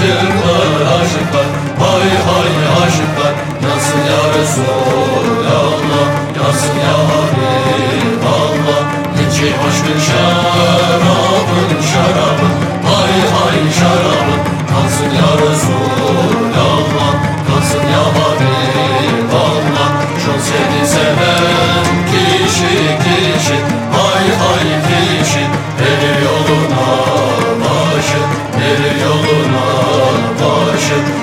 aşıklar aşıklar Hay hay aşıklar Yansın ya Resulallah? Yansın ya Habiballah İçi aşkın şarabın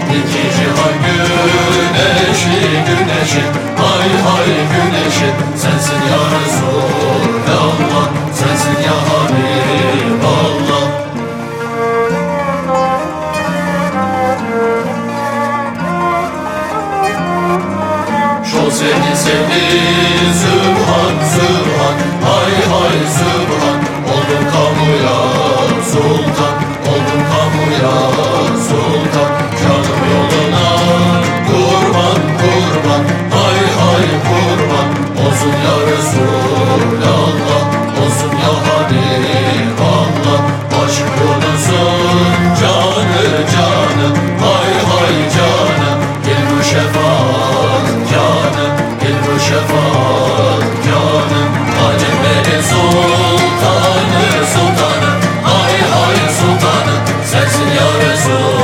başı İki cihan güneşi güneşi. Hay hay güneşi. Sensin ya Resulallah Sensin ya Habiballah. Çok seni sevdi Sübhan şafak canım Gel bu şafak canım. Sultanı sultanı. Hay hay sultanı Sensin ya Resul